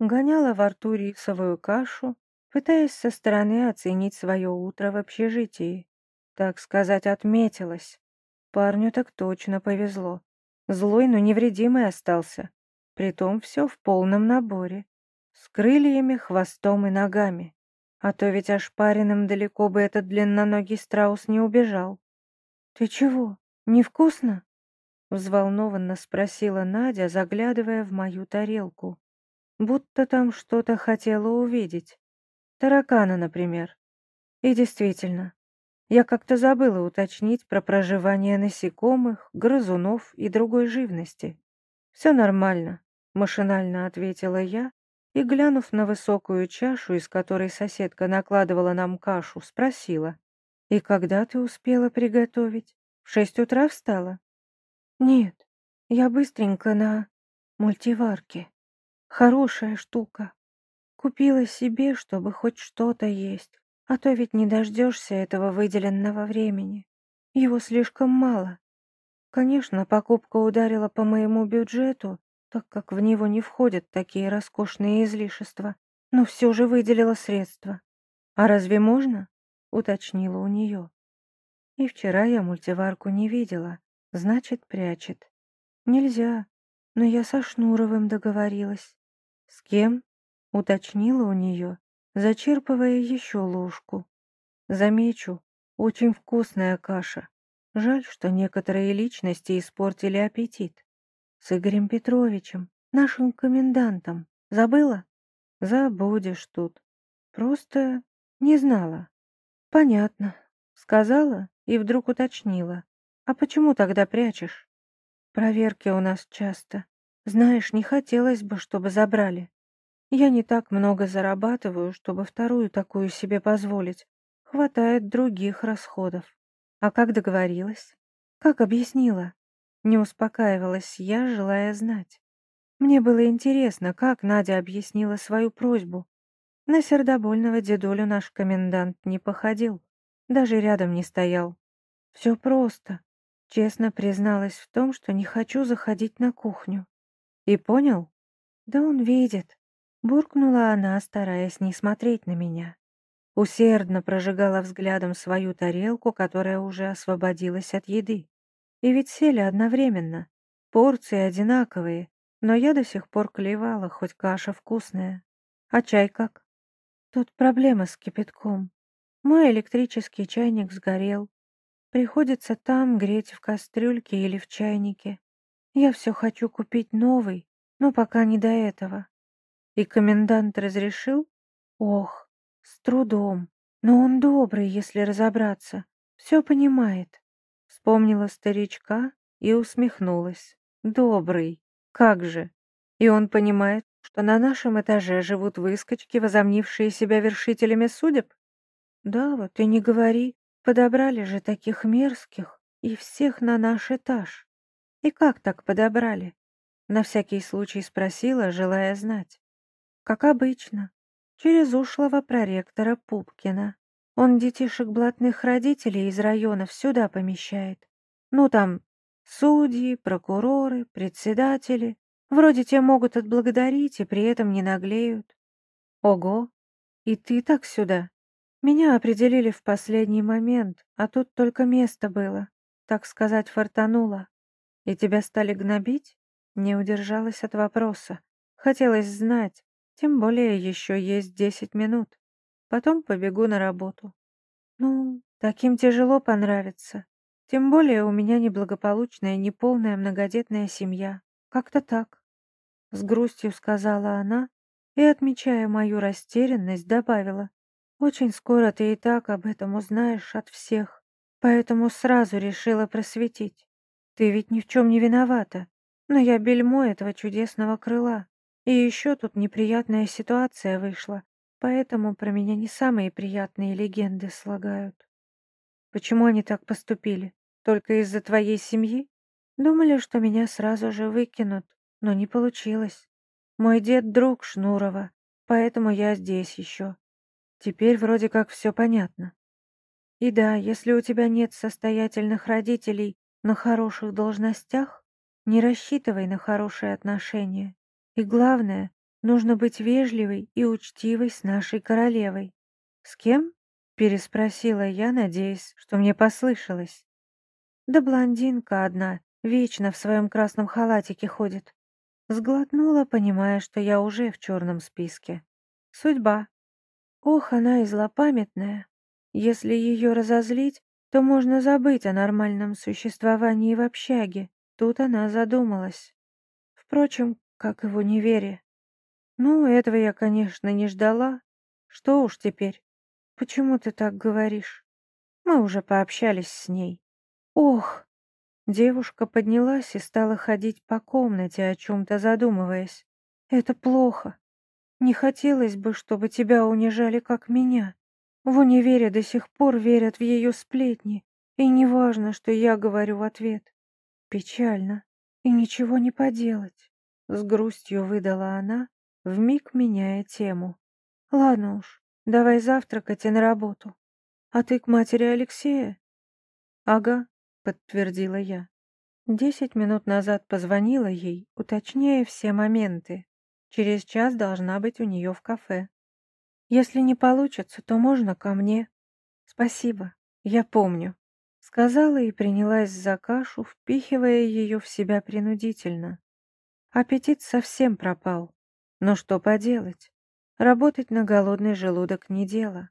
гоняла во рту рисовую кашу, пытаясь со стороны оценить свое утро в общежитии. Так сказать, отметилась. Парню так точно повезло. Злой, но невредимый остался. Притом все в полном наборе. С крыльями, хвостом и ногами. А то ведь ошпаренным далеко бы этот длинноногий страус не убежал. «Ты чего, невкусно?» Взволнованно спросила Надя, заглядывая в мою тарелку. Будто там что-то хотела увидеть. Таракана, например. И действительно, я как-то забыла уточнить про проживание насекомых, грызунов и другой живности. «Все нормально», — машинально ответила я, и, глянув на высокую чашу, из которой соседка накладывала нам кашу, спросила, «И когда ты успела приготовить? В шесть утра встала?» «Нет, я быстренько на мультиварке. Хорошая штука. Купила себе, чтобы хоть что-то есть. А то ведь не дождешься этого выделенного времени. Его слишком мало. Конечно, покупка ударила по моему бюджету, так как в него не входят такие роскошные излишества, но все же выделила средства. «А разве можно?» — уточнила у нее. И вчера я мультиварку не видела, значит, прячет. Нельзя, но я со Шнуровым договорилась. С кем? Уточнила у нее, зачерпывая еще ложку. Замечу, очень вкусная каша. Жаль, что некоторые личности испортили аппетит. С Игорем Петровичем, нашим комендантом. Забыла? Забудешь тут. Просто не знала. Понятно. Сказала и вдруг уточнила. А почему тогда прячешь? Проверки у нас часто. Знаешь, не хотелось бы, чтобы забрали. Я не так много зарабатываю, чтобы вторую такую себе позволить. Хватает других расходов. А как договорилась? Как объяснила? Не успокаивалась я, желая знать. Мне было интересно, как Надя объяснила свою просьбу. На сердобольного дедулю наш комендант не походил, даже рядом не стоял. Все просто. Честно призналась в том, что не хочу заходить на кухню. И понял? Да он видит. Буркнула она, стараясь не смотреть на меня. Усердно прожигала взглядом свою тарелку, которая уже освободилась от еды. И ведь сели одновременно. Порции одинаковые, но я до сих пор клевала, хоть каша вкусная. А чай как? Тут проблема с кипятком. Мой электрический чайник сгорел. Приходится там греть в кастрюльке или в чайнике. Я все хочу купить новый, но пока не до этого. И комендант разрешил? Ох, с трудом. Но он добрый, если разобраться. Все понимает. Вспомнила старичка и усмехнулась. Добрый. Как же. И он понимает, что на нашем этаже живут выскочки, возомнившие себя вершителями судеб? Да, вот и не говори. Подобрали же таких мерзких и всех на наш этаж. И как так подобрали? На всякий случай спросила, желая знать. Как обычно, через ушлого проректора Пупкина. Он детишек блатных родителей из районов сюда помещает. Ну там судьи, прокуроры, председатели. Вроде те могут отблагодарить и при этом не наглеют. Ого, и ты так сюда? Меня определили в последний момент, а тут только место было, так сказать, фартануло. И тебя стали гнобить? Не удержалась от вопроса. Хотелось знать, тем более еще есть десять минут. Потом побегу на работу. Ну, таким тяжело понравится. Тем более у меня неблагополучная, неполная многодетная семья. Как-то так. С грустью сказала она и, отмечая мою растерянность, добавила. Очень скоро ты и так об этом узнаешь от всех, поэтому сразу решила просветить. Ты ведь ни в чем не виновата, но я бельмо этого чудесного крыла. И еще тут неприятная ситуация вышла, поэтому про меня не самые приятные легенды слагают. Почему они так поступили? Только из-за твоей семьи? Думали, что меня сразу же выкинут, но не получилось. Мой дед друг Шнурова, поэтому я здесь еще. Теперь вроде как все понятно. И да, если у тебя нет состоятельных родителей на хороших должностях, не рассчитывай на хорошие отношения. И главное, Нужно быть вежливой и учтивой с нашей королевой. С кем? Переспросила я, надеясь, что мне послышалось. Да блондинка одна, вечно в своем красном халатике ходит. Сглотнула, понимая, что я уже в черном списке. Судьба. Ох, она и злопамятная. Если ее разозлить, то можно забыть о нормальном существовании в общаге. Тут она задумалась. Впрочем, как его неверие. Ну, этого я, конечно, не ждала. Что уж теперь. Почему ты так говоришь? Мы уже пообщались с ней. Ох! Девушка поднялась и стала ходить по комнате, о чем-то задумываясь. Это плохо. Не хотелось бы, чтобы тебя унижали, как меня. В универе до сих пор верят в ее сплетни, и не важно, что я говорю в ответ. Печально, и ничего не поделать. С грустью выдала она, вмиг меняя тему. Ладно уж, давай завтракать и на работу. А ты к матери Алексея? Ага, подтвердила я. Десять минут назад позвонила ей, уточняя все моменты. Через час должна быть у нее в кафе. Если не получится, то можно ко мне. Спасибо, я помню. Сказала и принялась за кашу, впихивая ее в себя принудительно. Аппетит совсем пропал. Но что поделать? Работать на голодный желудок не дело.